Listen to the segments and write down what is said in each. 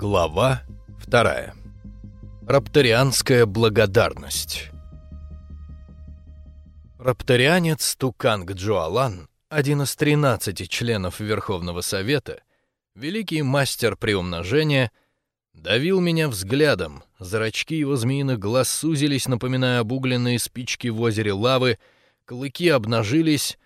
Глава вторая. Рапторианская благодарность. Рапторианец Туканг Джуалан, один из 13 членов Верховного Совета, великий мастер приумножения, давил меня взглядом, зрачки его змеиных глаз сузились, напоминая обугленные спички в озере лавы, клыки обнажились,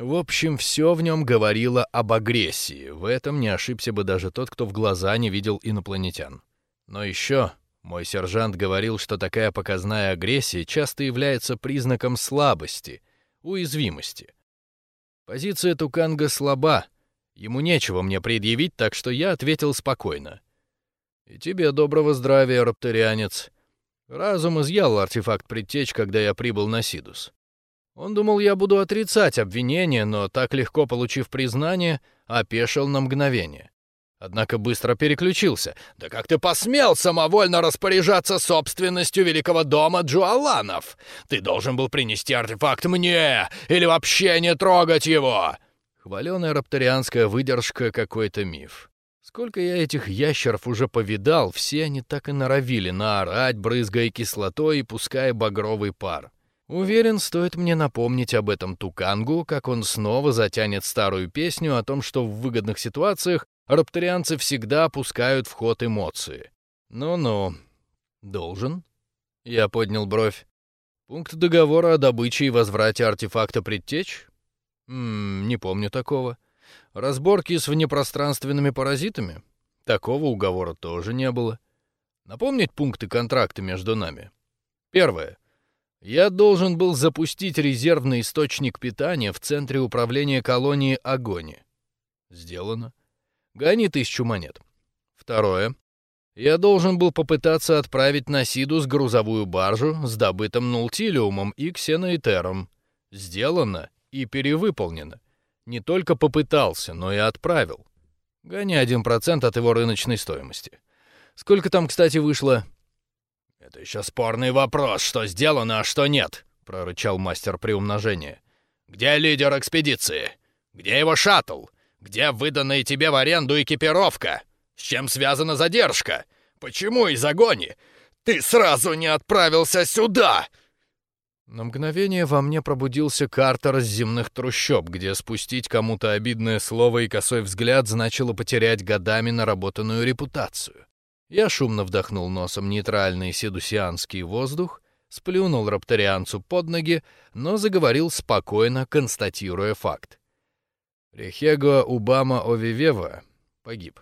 в общем, все в нем говорило об агрессии. В этом не ошибся бы даже тот, кто в глаза не видел инопланетян. Но еще мой сержант говорил, что такая показная агрессия часто является признаком слабости, уязвимости. Позиция Туканга слаба. Ему нечего мне предъявить, так что я ответил спокойно. «И тебе доброго здравия, рапторианец. Разум изъял артефакт предтеч, когда я прибыл на Сидус. Он думал, я буду отрицать обвинение, но так легко получив признание, опешил на мгновение. Однако быстро переключился. «Да как ты посмел самовольно распоряжаться собственностью великого дома Джуаланов? Ты должен был принести артефакт мне или вообще не трогать его!» Хваленая рапторианская выдержка — какой-то миф. Сколько я этих ящеров уже повидал, все они так и норовили наорать, брызгая кислотой и пуская багровый пар. Уверен, стоит мне напомнить об этом Тукангу, как он снова затянет старую песню о том, что в выгодных ситуациях рапторианцы всегда опускают в ход эмоции. Ну-ну, должен? Я поднял бровь. Пункт договора о добыче и возврате артефакта предтеч? М не помню такого. Разборки с внепространственными паразитами? Такого уговора тоже не было. Напомнить пункты контракта между нами. Первое. Я должен был запустить резервный источник питания в центре управления колонии Агони. Сделано. Гони тысячу монет. Второе. Я должен был попытаться отправить на Сидус грузовую баржу с добытым нултилиумом и ксеноэтером. Сделано и перевыполнено. Не только попытался, но и отправил. Гони один процент от его рыночной стоимости. Сколько там, кстати, вышло? «Это еще спорный вопрос, что сделано, а что нет», — прорычал мастер приумножения. «Где лидер экспедиции? Где его шаттл? Где выданная тебе в аренду экипировка? С чем связана задержка? Почему из огони? Ты сразу не отправился сюда!» На мгновение во мне пробудился картер с земных трущоб, где спустить кому-то обидное слово и косой взгляд значило потерять годами наработанную репутацию. Я шумно вдохнул носом нейтральный седусианский воздух, сплюнул рапторианцу под ноги, но заговорил спокойно, констатируя факт. Рехего Убама Овивева погиб.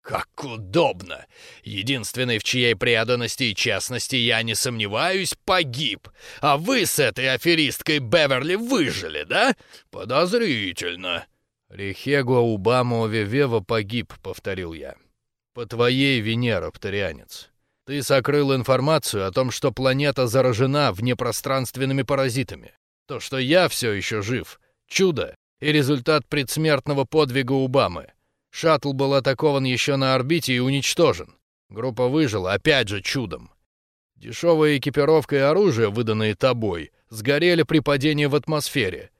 «Как удобно! Единственный, в чьей преданности и честности я не сомневаюсь, погиб. А вы с этой аферисткой Беверли выжили, да? Подозрительно!» «Рехего Убама Овивева погиб», — повторил я. По твоей вине, рапторианец. Ты сокрыл информацию о том, что планета заражена внепространственными паразитами. То, что я все еще жив — чудо и результат предсмертного подвига Убамы. Шаттл был атакован еще на орбите и уничтожен. Группа выжила, опять же, чудом. Дешевая экипировка и оружие, выданные тобой, сгорели при падении в атмосфере.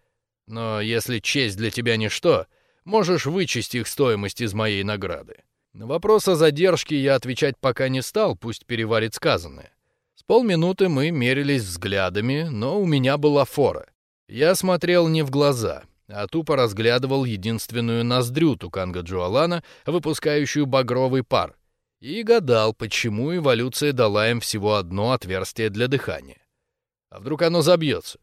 Но если честь для тебя ничто, можешь вычесть их стоимость из моей награды. На вопрос о задержке я отвечать пока не стал, пусть переварит сказанное. С полминуты мы мерились взглядами, но у меня была фора. Я смотрел не в глаза, а тупо разглядывал единственную ноздрю Туканга Джуалана, выпускающую багровый пар, и гадал, почему эволюция дала им всего одно отверстие для дыхания. А вдруг оно забьется?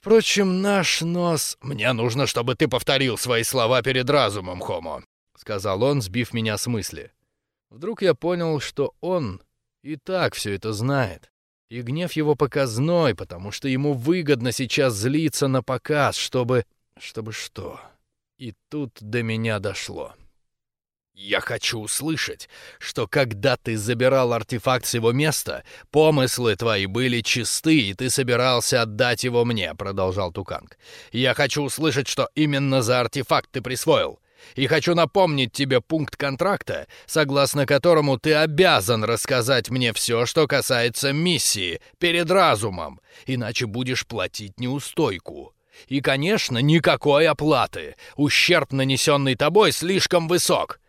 Впрочем, наш нос... Мне нужно, чтобы ты повторил свои слова перед разумом, Хомо сказал он, сбив меня с мысли. Вдруг я понял, что он и так все это знает. И гнев его показной, потому что ему выгодно сейчас злиться на показ, чтобы... Чтобы что? И тут до меня дошло. Я хочу услышать, что когда ты забирал артефакт с его места, помыслы твои были чисты, и ты собирался отдать его мне, продолжал Туканг. Я хочу услышать, что именно за артефакт ты присвоил. И хочу напомнить тебе пункт контракта, согласно которому ты обязан рассказать мне все, что касается миссии, перед разумом, иначе будешь платить неустойку. И, конечно, никакой оплаты. Ущерб, нанесенный тобой, слишком высок.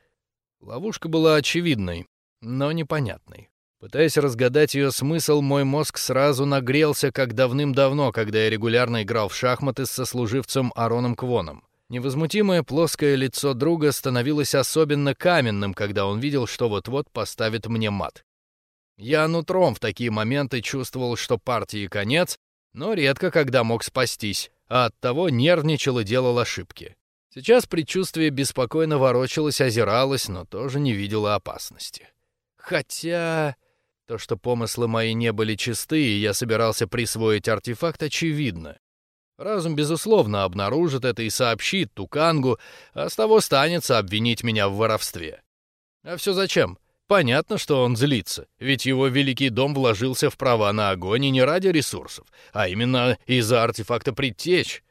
Ловушка была очевидной, но непонятной. Пытаясь разгадать ее смысл, мой мозг сразу нагрелся, как давным-давно, когда я регулярно играл в шахматы с сослуживцем Ароном Квоном. Невозмутимое плоское лицо друга становилось особенно каменным, когда он видел, что вот-вот поставит мне мат. Я нутром в такие моменты чувствовал, что партии конец, но редко когда мог спастись, а оттого нервничал и делал ошибки. Сейчас предчувствие беспокойно ворочалось, озиралось, но тоже не видело опасности. Хотя... То, что помыслы мои не были чисты, и я собирался присвоить артефакт, очевидно. Разум, безусловно, обнаружит это и сообщит Тукангу, а с того станется обвинить меня в воровстве. А все зачем? Понятно, что он злится, ведь его великий дом вложился в права на огонь и не ради ресурсов, а именно из-за артефакта предтеч.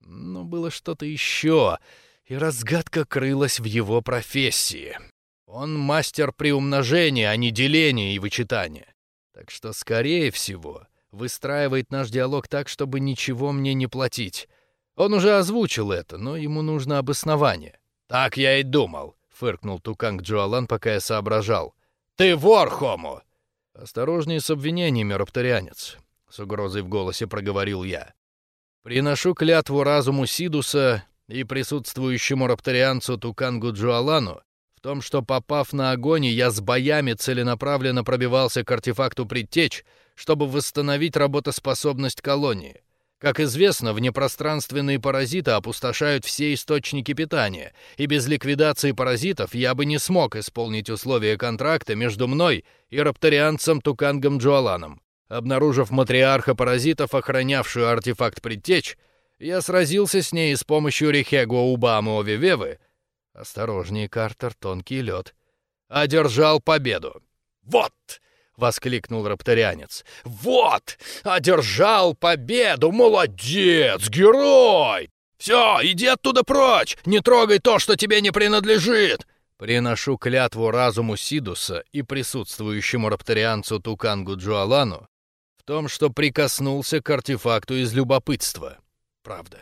Но было что-то еще, и разгадка крылась в его профессии. Он мастер приумножения, а не деления и вычитания. Так что, скорее всего, выстраивает наш диалог так, чтобы ничего мне не платить. Он уже озвучил это, но ему нужно обоснование. «Так я и думал», — фыркнул Туканг Джоалан, пока я соображал. «Ты вор, Хому!» «Осторожнее с обвинениями, рапторианец», — с угрозой в голосе проговорил я. «Приношу клятву разуму Сидуса и присутствующему рапторианцу Тукангу Джоалану том, что, попав на огонь, я с боями целенаправленно пробивался к артефакту предтеч, чтобы восстановить работоспособность колонии. Как известно, внепространственные паразиты опустошают все источники питания, и без ликвидации паразитов я бы не смог исполнить условия контракта между мной и рапторианцем Тукангом Джоаланом. Обнаружив матриарха паразитов, охранявшую артефакт предтеч, я сразился с ней с помощью Рихего Убамы Овивевы, Осторожнее, Картер, тонкий лед. Одержал победу. Вот! Воскликнул рапторианец. Вот! Одержал победу! Молодец! Герой! Все, иди оттуда прочь! Не трогай то, что тебе не принадлежит! Приношу клятву разуму Сидуса и присутствующему рапторианцу Тукангу Джуалану в том, что прикоснулся к артефакту из любопытства. Правда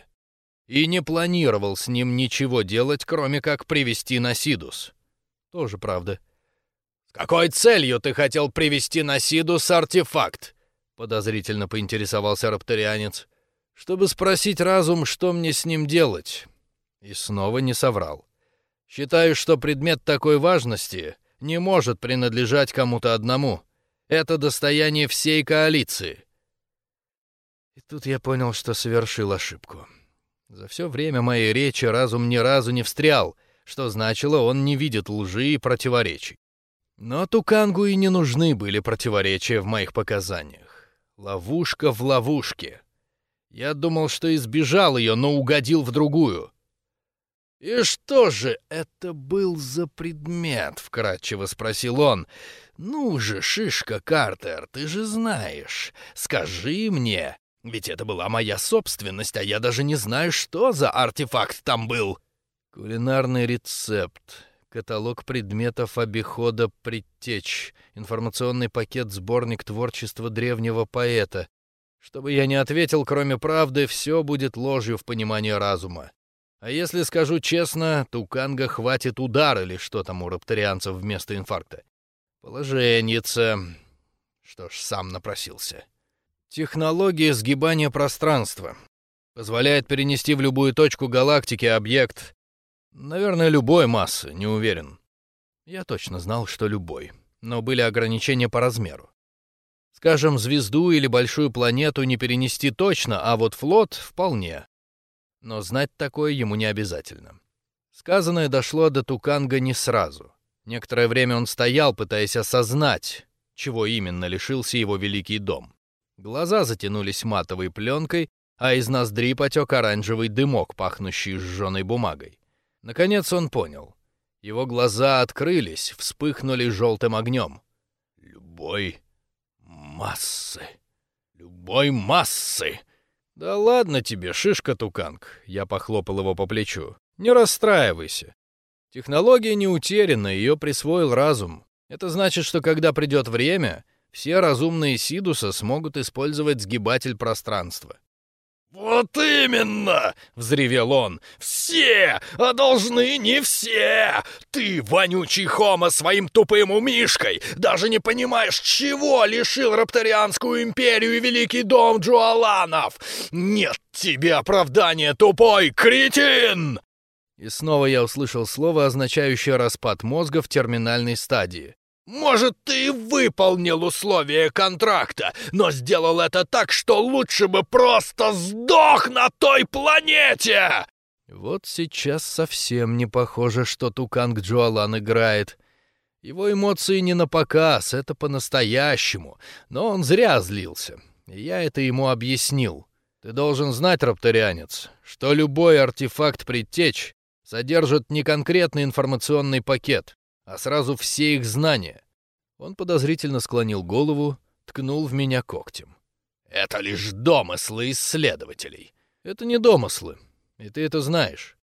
и не планировал с ним ничего делать, кроме как привести на Сидус. Тоже правда. «С какой целью ты хотел привести на Сидус артефакт?» — подозрительно поинтересовался рапторианец. «Чтобы спросить разум, что мне с ним делать». И снова не соврал. «Считаю, что предмет такой важности не может принадлежать кому-то одному. Это достояние всей коалиции». И тут я понял, что совершил ошибку. За все время моей речи разум ни разу не встрял, что значило, он не видит лжи и противоречий. Но Тукангу и не нужны были противоречия в моих показаниях. Ловушка в ловушке. Я думал, что избежал ее, но угодил в другую. «И что же это был за предмет?» — вкратчиво спросил он. «Ну же, шишка, Картер, ты же знаешь. Скажи мне, ведь это была моя собственность, а я даже не знаю, что за артефакт там был. Кулинарный рецепт, каталог предметов обихода предтеч, информационный пакет сборник творчества древнего поэта. Чтобы я не ответил, кроме правды, все будет ложью в понимании разума. А если скажу честно, Туканга хватит удар или что там у рапторианцев вместо инфаркта. Положенница. Что ж, сам напросился. Технология сгибания пространства. Позволяет перенести в любую точку галактики объект. Наверное, любой массы, не уверен. Я точно знал, что любой. Но были ограничения по размеру. Скажем, звезду или большую планету не перенести точно, а вот флот — вполне. Но знать такое ему не обязательно. Сказанное дошло до Туканга не сразу. Некоторое время он стоял, пытаясь осознать, чего именно лишился его великий дом. Глаза затянулись матовой пленкой, а из ноздри потек оранжевый дымок, пахнущий сжженной бумагой. Наконец он понял. Его глаза открылись, вспыхнули желтым огнем. «Любой массы! Любой массы!» «Да ладно тебе, шишка-туканг!» Я похлопал его по плечу. «Не расстраивайся. Технология не утеряна, ее присвоил разум. Это значит, что когда придет время, все разумные Сидуса смогут использовать сгибатель пространства. «Вот именно!» — взревел он. «Все! А должны не все! Ты, вонючий хомо, своим тупым умишкой, даже не понимаешь, чего лишил Рапторианскую империю и Великий дом Джуаланов! Нет тебе оправдания, тупой кретин!» И снова я услышал слово, означающее распад мозга в терминальной стадии. Может, ты и выполнил условия контракта, но сделал это так, что лучше бы просто сдох на той планете!» Вот сейчас совсем не похоже, что Туканг Джуалан играет. Его эмоции не на показ, это по-настоящему, но он зря злился. Я это ему объяснил. Ты должен знать, рапторианец, что любой артефакт предтеч содержит не конкретный информационный пакет, а сразу все их знания. Он подозрительно склонил голову, ткнул в меня когтем. «Это лишь домыслы исследователей. Это не домыслы, и ты это знаешь.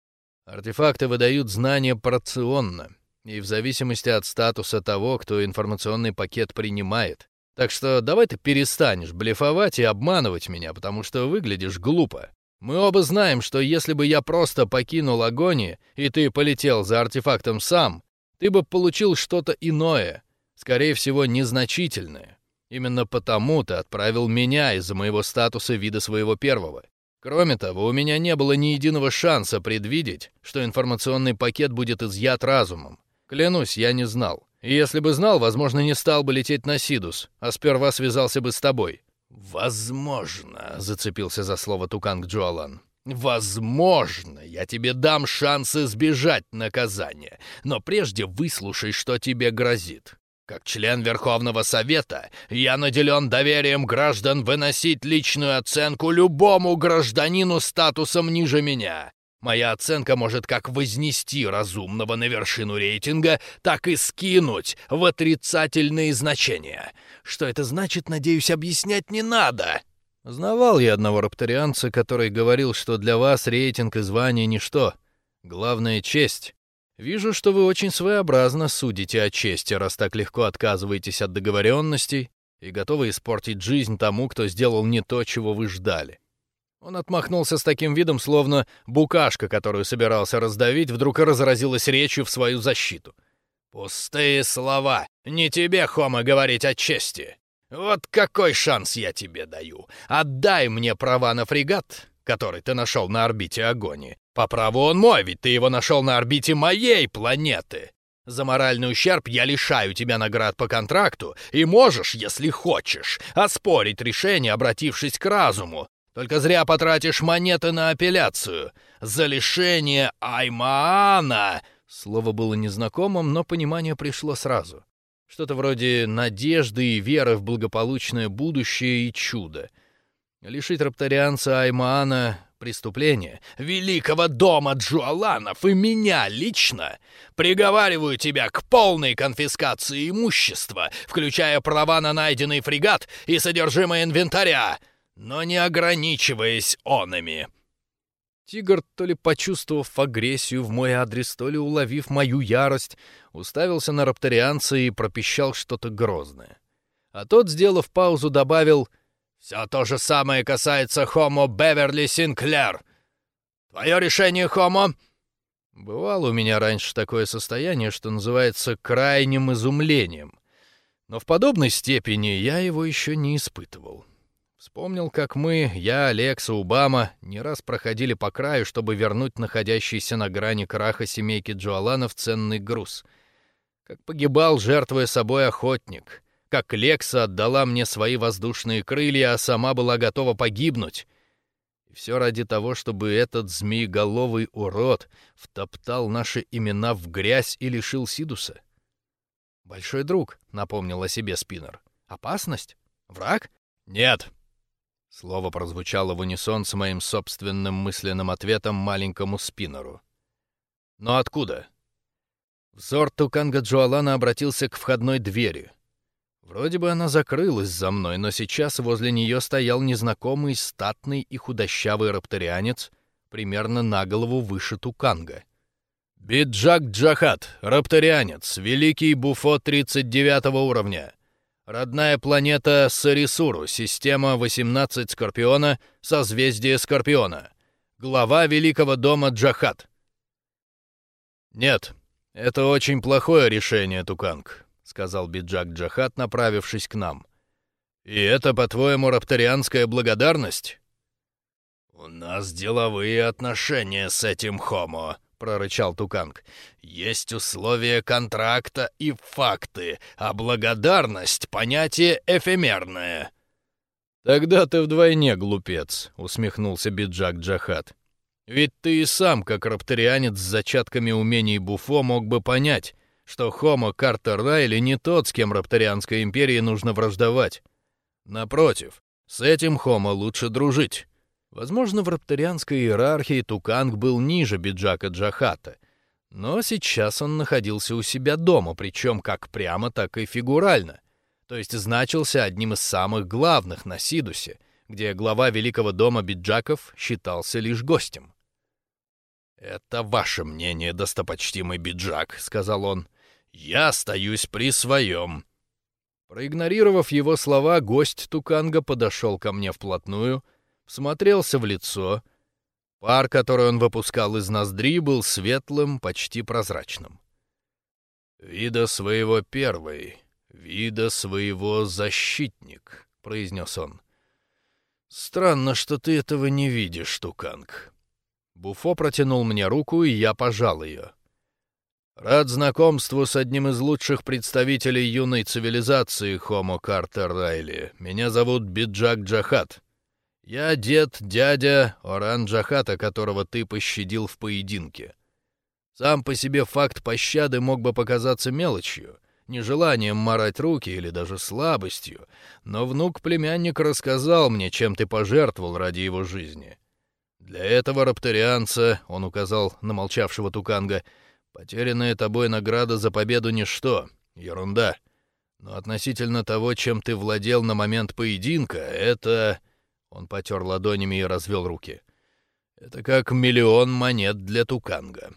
Артефакты выдают знания порционно, и в зависимости от статуса того, кто информационный пакет принимает. Так что давай ты перестанешь блефовать и обманывать меня, потому что выглядишь глупо. Мы оба знаем, что если бы я просто покинул Агони, и ты полетел за артефактом сам, ты бы получил что-то иное, скорее всего, незначительное. Именно потому ты отправил меня из-за моего статуса вида своего первого. Кроме того, у меня не было ни единого шанса предвидеть, что информационный пакет будет изъят разумом. Клянусь, я не знал. И если бы знал, возможно, не стал бы лететь на Сидус, а сперва связался бы с тобой. «Возможно», — зацепился за слово Туканг Джоалан. Возможно, я тебе дам шанс избежать наказания, но прежде выслушай, что тебе грозит. Как член Верховного Совета, я наделен доверием граждан выносить личную оценку любому гражданину статусом ниже меня. Моя оценка может как вознести разумного на вершину рейтинга, так и скинуть в отрицательные значения. Что это значит, надеюсь, объяснять не надо. Знавал я одного рапторианца, который говорил, что для вас рейтинг и звание — ничто. Главное — честь. Вижу, что вы очень своеобразно судите о чести, раз так легко отказываетесь от договоренностей и готовы испортить жизнь тому, кто сделал не то, чего вы ждали. Он отмахнулся с таким видом, словно букашка, которую собирался раздавить, вдруг разразилась речью в свою защиту. «Пустые слова! Не тебе, Хома, говорить о чести! Вот какой шанс я тебе даю. Отдай мне права на фрегат, который ты нашел на орбите Агони. По праву он мой, ведь ты его нашел на орбите моей планеты. За моральный ущерб я лишаю тебя наград по контракту, и можешь, если хочешь, оспорить решение, обратившись к разуму. Только зря потратишь монеты на апелляцию. За лишение Аймаана...» Слово было незнакомым, но понимание пришло сразу. Что-то вроде надежды и веры в благополучное будущее и чудо. Лишить рапторианца Аймаана преступления, великого дома Джуаланов и меня лично, приговариваю тебя к полной конфискации имущества, включая права на найденный фрегат и содержимое инвентаря, но не ограничиваясь онами. Тигр, то ли почувствовав агрессию в мой адрес, то ли уловив мою ярость, уставился на рапторианца и пропищал что-то грозное. А тот, сделав паузу, добавил «Все то же самое касается Хомо Беверли Синклер. Твое решение, Хомо?» Бывало у меня раньше такое состояние, что называется крайним изумлением. Но в подобной степени я его еще не испытывал. Вспомнил, как мы, я, Алекса, Убама, не раз проходили по краю, чтобы вернуть находящийся на грани краха семейки Джоаланов ценный груз. Как погибал, жертвуя собой охотник. Как Лекса отдала мне свои воздушные крылья, а сама была готова погибнуть. И все ради того, чтобы этот змееголовый урод втоптал наши имена в грязь и лишил Сидуса. «Большой друг», — напомнил о себе Спиннер. «Опасность? Враг?» «Нет», Слово прозвучало в унисон с моим собственным мысленным ответом маленькому спиннеру. «Но откуда?» Взор Туканга Джоалана обратился к входной двери. Вроде бы она закрылась за мной, но сейчас возле нее стоял незнакомый, статный и худощавый рапторианец, примерно на голову выше Туканга. «Биджак Джахат, рапторианец, великий буфо 39 уровня. Родная планета Сарисуру, система 18 Скорпиона, созвездие Скорпиона. Глава Великого дома Джахат. Нет, это очень плохое решение, Туканг, сказал Биджак Джахат, направившись к нам. И это, по-твоему, рапторианская благодарность? У нас деловые отношения с этим Хомо, — прорычал Туканг. «Есть условия контракта и факты, а благодарность — понятие эфемерное». «Тогда ты вдвойне глупец», — усмехнулся Биджак Джахат. «Ведь ты и сам, как рапторианец с зачатками умений Буфо, мог бы понять, что Хомо Картер Райли не тот, с кем рапторианской империи нужно враждовать. Напротив, с этим Хомо лучше дружить». Возможно, в рапторианской иерархии Туканг был ниже Биджака Джахата, но сейчас он находился у себя дома, причем как прямо, так и фигурально, то есть значился одним из самых главных на Сидусе, где глава Великого дома Биджаков считался лишь гостем. «Это ваше мнение, достопочтимый Биджак», — сказал он. «Я остаюсь при своем». Проигнорировав его слова, гость Туканга подошел ко мне вплотную — всмотрелся в лицо. Пар, который он выпускал из ноздри, был светлым, почти прозрачным. «Вида своего первый, вида своего защитник», — произнес он. «Странно, что ты этого не видишь, Туканг». Буфо протянул мне руку, и я пожал ее. «Рад знакомству с одним из лучших представителей юной цивилизации Homo Carter Райли. Меня зовут Биджак Джахат. Я дед, дядя Оран-Джахата, которого ты пощадил в поединке. Сам по себе факт пощады мог бы показаться мелочью, нежеланием марать руки или даже слабостью, но внук племянника рассказал мне, чем ты пожертвовал ради его жизни. Для этого рапторианца, он указал на молчавшего Туканга, потерянная тобой награда за победу ничто, ерунда. Но относительно того, чем ты владел на момент поединка, это... Он потер ладонями и развел руки. «Это как миллион монет для Туканга».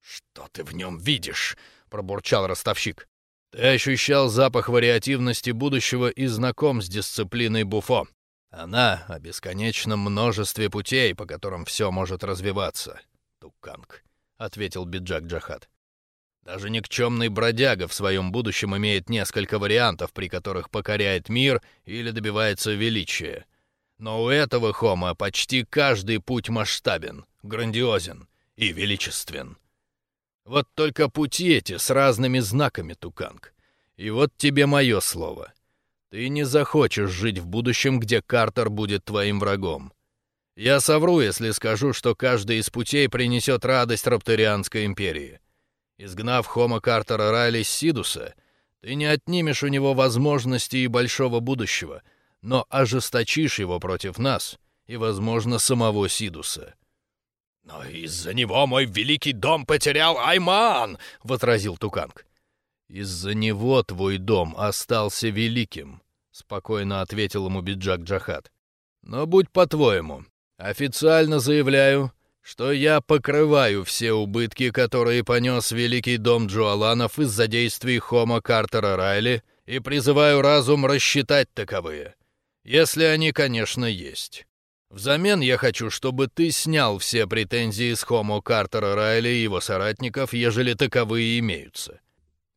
«Что ты в нем видишь?» — пробурчал ростовщик. «Ты ощущал запах вариативности будущего и знаком с дисциплиной Буфо. Она о бесконечном множестве путей, по которым все может развиваться, Туканг», — ответил Биджак Джахат. Даже никчемный бродяга в своем будущем имеет несколько вариантов, при которых покоряет мир или добивается величия. Но у этого хома почти каждый путь масштабен, грандиозен и величествен. Вот только пути эти с разными знаками, Туканг. И вот тебе мое слово. Ты не захочешь жить в будущем, где Картер будет твоим врагом. Я совру, если скажу, что каждый из путей принесет радость Рапторианской империи. Изгнав Хома Картера Райли с Сидуса, ты не отнимешь у него возможности и большого будущего — но ожесточишь его против нас и, возможно, самого Сидуса. «Но из-за него мой великий дом потерял Айман!» — возразил Туканг. «Из-за него твой дом остался великим», — спокойно ответил ему Биджак Джахат. «Но будь по-твоему, официально заявляю, что я покрываю все убытки, которые понес великий дом Джуаланов из-за действий Хома Картера Райли, и призываю разум рассчитать таковые. Если они, конечно, есть. Взамен я хочу, чтобы ты снял все претензии с Хомо Картера Райли и его соратников, ежели таковые имеются.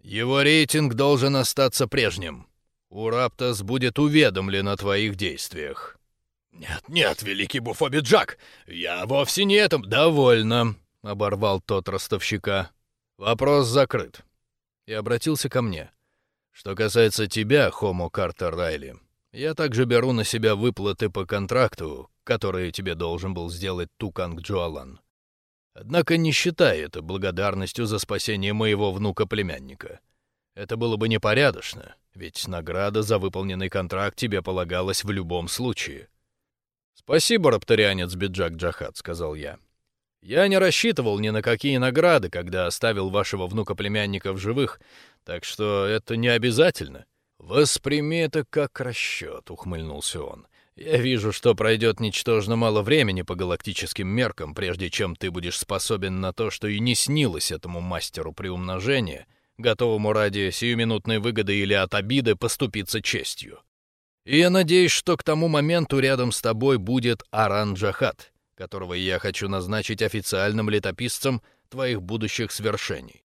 Его рейтинг должен остаться прежним. Ураптас будет уведомлен о твоих действиях. «Нет, нет, великий Буфоби Джак, я вовсе не этом...» «Довольно», — оборвал тот ростовщика. «Вопрос закрыт». И обратился ко мне. «Что касается тебя, Хомо Картер Райли, я также беру на себя выплаты по контракту, которые тебе должен был сделать Туканг Джоалан. Однако не считай это благодарностью за спасение моего внука-племянника. Это было бы непорядочно, ведь награда за выполненный контракт тебе полагалась в любом случае. «Спасибо, рапторианец Биджак Джахат», — сказал я. «Я не рассчитывал ни на какие награды, когда оставил вашего внука-племянника в живых, так что это не обязательно. «Восприми это как расчет», — ухмыльнулся он. «Я вижу, что пройдет ничтожно мало времени по галактическим меркам, прежде чем ты будешь способен на то, что и не снилось этому мастеру приумножения, готовому ради сиюминутной выгоды или от обиды поступиться честью. И я надеюсь, что к тому моменту рядом с тобой будет Аран Джахат, которого я хочу назначить официальным летописцем твоих будущих свершений.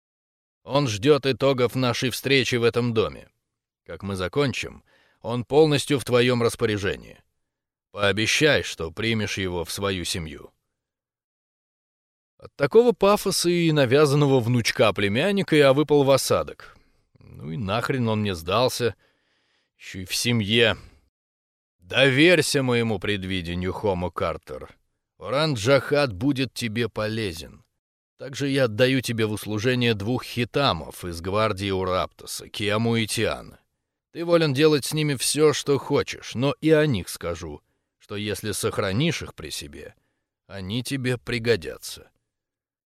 Он ждет итогов нашей встречи в этом доме. Как мы закончим, он полностью в твоем распоряжении. Пообещай, что примешь его в свою семью. От такого пафоса и навязанного внучка племянника я выпал в осадок. Ну и нахрен он мне сдался. Еще и в семье. Доверься моему предвидению, Хомо Картер. Оран Джахат будет тебе полезен. Также я отдаю тебе в услужение двух хитамов из гвардии Ураптоса, Киаму и Тиана. Ты волен делать с ними все, что хочешь, но и о них скажу, что если сохранишь их при себе, они тебе пригодятся.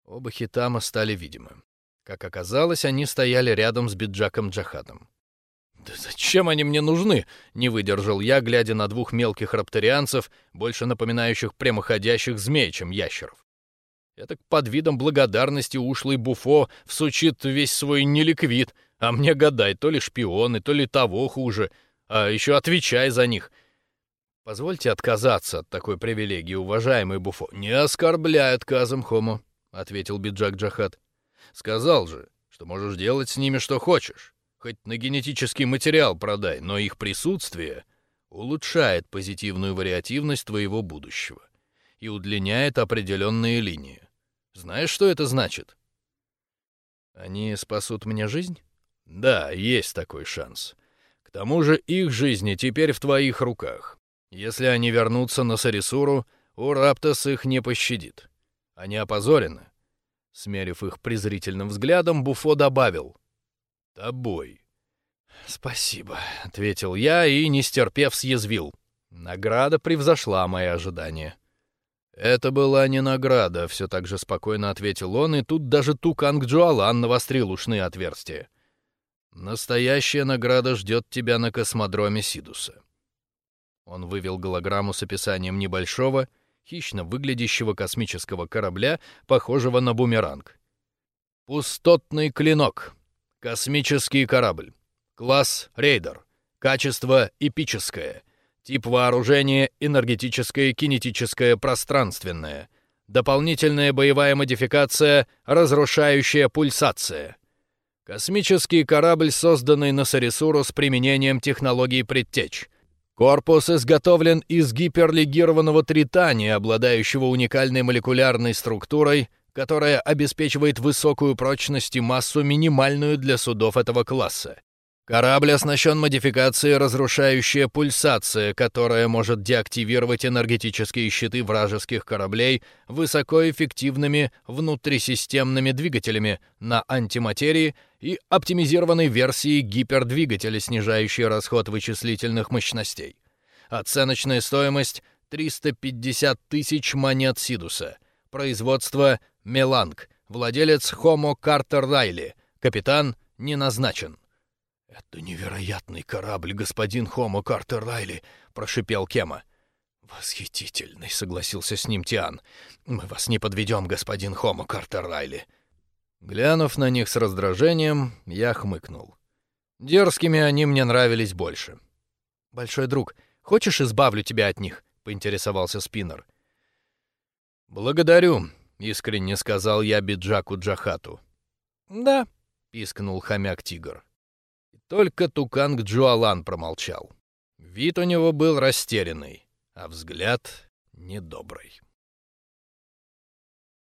Оба хитама стали видимы. Как оказалось, они стояли рядом с Биджаком Джахатом. «Да зачем они мне нужны?» — не выдержал я, глядя на двух мелких рапторианцев, больше напоминающих прямоходящих змей, чем ящеров. Это под видом благодарности ушлый Буфо всучит весь свой неликвид, а мне гадай, то ли шпионы, то ли того хуже, а еще отвечай за них. Позвольте отказаться от такой привилегии, уважаемый Буфо. Не оскорбляй отказом, Хомо. — ответил Биджак Джахат. «Сказал же, что можешь делать с ними что хочешь. Хоть на генетический материал продай, но их присутствие улучшает позитивную вариативность твоего будущего и удлиняет определенные линии. Знаешь, что это значит?» «Они спасут мне жизнь?» «Да, есть такой шанс. К тому же их жизни теперь в твоих руках. Если они вернутся на Сарисуру, Ураптас их не пощадит. Они опозорены. Смерив их презрительным взглядом, Буфо добавил. «Тобой». «Спасибо», — ответил я и, не стерпев, съязвил. Награда превзошла мои ожидания. «Это была не награда», — все так же спокойно ответил он, и тут даже Туканг Джуалан навострил ушные отверстия. «Настоящая награда ждет тебя на космодроме Сидуса». Он вывел голограмму с описанием небольшого, хищно выглядящего космического корабля, похожего на бумеранг. Пустотный клинок. Космический корабль. Класс рейдер. Качество эпическое. Тип вооружения энергетическое, кинетическое, пространственное. Дополнительная боевая модификация разрушающая пульсация. Космический корабль, созданный на Сарисуру с применением технологий предтеч. Корпус изготовлен из гиперлегированного тритания, обладающего уникальной молекулярной структурой, которая обеспечивает высокую прочность и массу, минимальную для судов этого класса. Корабль оснащен модификацией «Разрушающая пульсация», которая может деактивировать энергетические щиты вражеских кораблей высокоэффективными внутрисистемными двигателями на антиматерии и оптимизированной версией гипердвигателя, снижающей расход вычислительных мощностей. Оценочная стоимость — 350 тысяч монет Сидуса. Производство — Меланг. Владелец Хомо Картер Райли. Капитан не назначен. «Это невероятный корабль, господин Хомо Картер Райли», — прошипел Кема. «Восхитительный», — согласился с ним Тиан. «Мы вас не подведем, господин Хомо Картер Райли». Глянув на них с раздражением, я хмыкнул. Дерзкими они мне нравились больше. «Большой друг, хочешь, избавлю тебя от них?» — поинтересовался Спиннер. «Благодарю», — искренне сказал я Биджаку Джахату. «Да», — пискнул хомяк-тигр. Только Туканг Джуалан промолчал. Вид у него был растерянный, а взгляд недобрый.